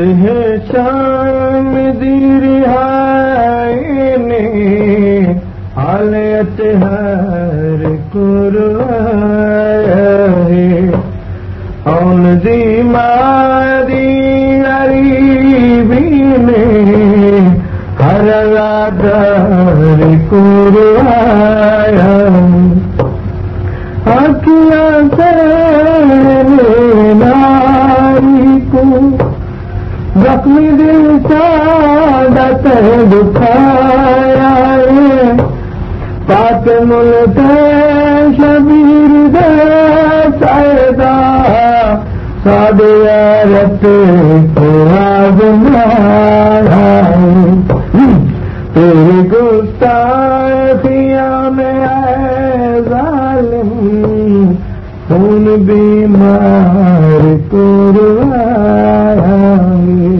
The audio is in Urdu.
ہے شام رہائی حالت ہر ہے اون دی ماری غریبی نے ہر در کوریا اکیاں سے زخمی دل کا دکھایا پات ملک شبیر دائدہ سادے رت تیری گستاخیا میں ظالم، خون بیمار